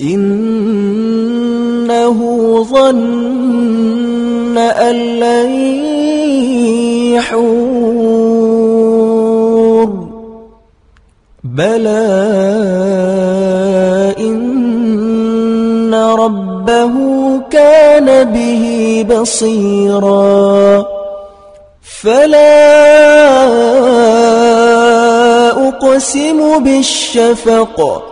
إنه ظن أن لن يحور. بلى إن ربه كان به بصيرا. فلا أقسم بالشفق.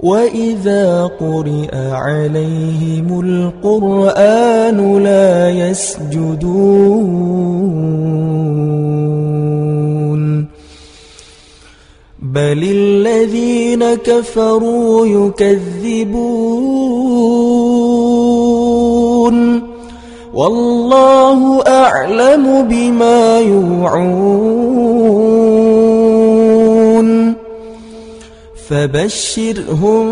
وإذا قرئ عليهم القرآن لا يسجدون بل الذين كفروا يكذبون والله أعلم بما يوعون فبشرهم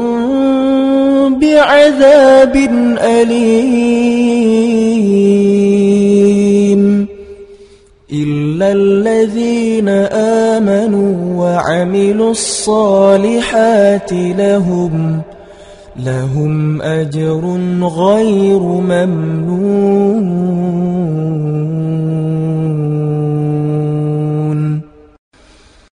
بعذاب أليم. إلا الذين آمنوا وعملوا الصالحات لهم لهم أجر غير ممنون.